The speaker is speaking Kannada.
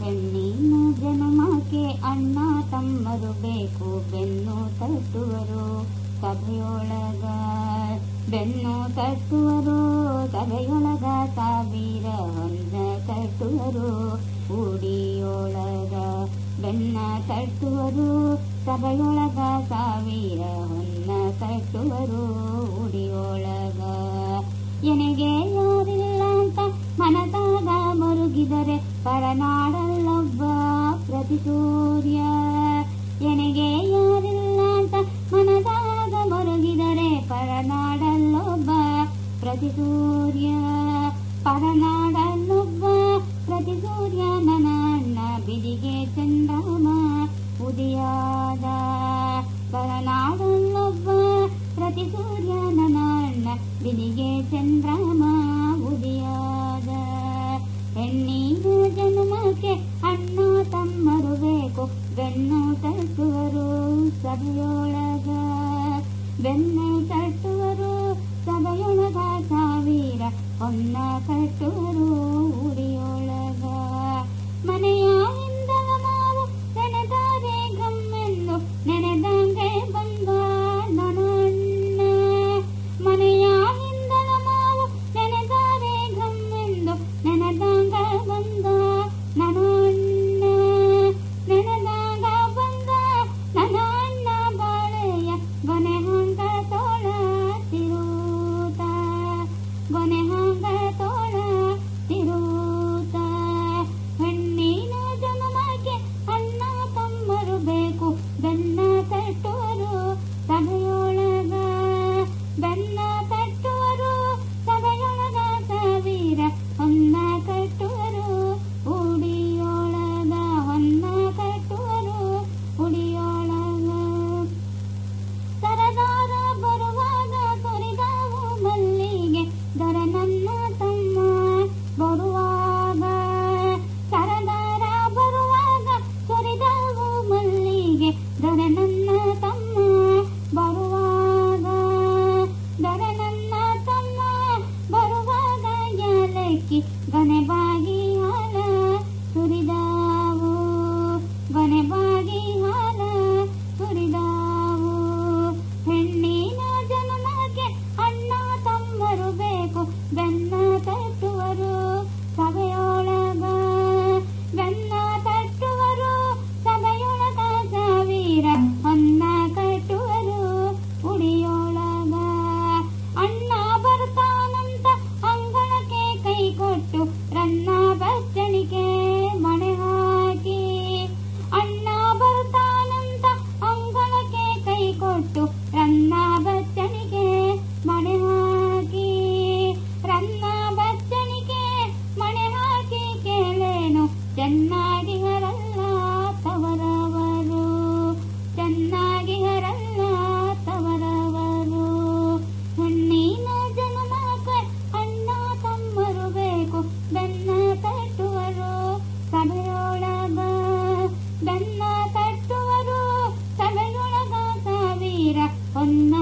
ಹೆಣ್ಣಿನ ಜನ್ಮಕ್ಕೆ ಅಣ್ಣ ತಮ್ಮರು ಬೇಕು, ಬೆನ್ನು ತಟ್ಟುವರು ಸಭೆಯೊಳಗ. ಬೆನ್ನು ತಟ್ಟುವರು ಸಭೆಯೊಳಗ, ಸಾವಿರ ಹೊಂದ ತಟ್ಟುವರು ಉಡಿಯೊಳಗ ಬೆನ್ನ ತಟ್ಟುವರು ಸಭೆಯೊಳಗ, ಸಾವಿರ ಹೊನ್ನ ತಟ್ಟುವರು ಉಡಿಯೊಳಗ ಎನಗೆ ಪರನಾಡಲ್ಲೊಬ್ಬ ಪ್ರತಿ ಸೂರ್ಯ ಎನಗೆ ಯಾರಿಲ್ಲ ಅಂತ ಮನದಾಗ ಮರುಗಿದರೆ ಪರನಾಡಲ್ಲೊಬ್ಬ ಪ್ರತಿ ಸೂರ್ಯ ಪರನಾಡಲ್ಲೊಬ್ಬ ಪ್ರತಿ ಸೂರ್ಯ ನನ್ನ ಅಣ್ಣ ಬಿದಿಗೆ ಚಂದ್ರಮ ಉದಿಯಾದ ಪರನಾಡಲ್ಲೊಬ್ಬ ಪ್ರತಿ ಸೂರ್ಯ ನನ್ನ ಅಣ್ಣ ಬಿದಿಗೆ ಚಂದ್ರಮ ಸಭೆಯೊಳಗ ಬೆನ್ನು ತಟ್ಟುವರು ಸಭೆಯೊಳಗ ಸಾವಿರ ಹೊನ್ನ ಕಟ್ಟುವರು ತಟ್ಟುವರು ಚೆನ್ನಾಗಿ ಹರಲ್ಲ ತವರವರು. ಚೆನ್ನಾಗಿ ಹರಲ್ಲ ತವರವರು. ಹೆಣ್ಣಿನ ಜನ್ಮಕ್ಕೆ ಅಣ್ಣ ತಮ್ಮರು ಬೇಕು. ಬೆನ್ನ ತಟ್ಟುವರು ಸಭೆಯೊಳಗ ಬೆನ್ನ ತಟ್ಟುವರು ಸಭೆಯೊಳಗ ಸಾವಿರ. ಹೊನ್ನ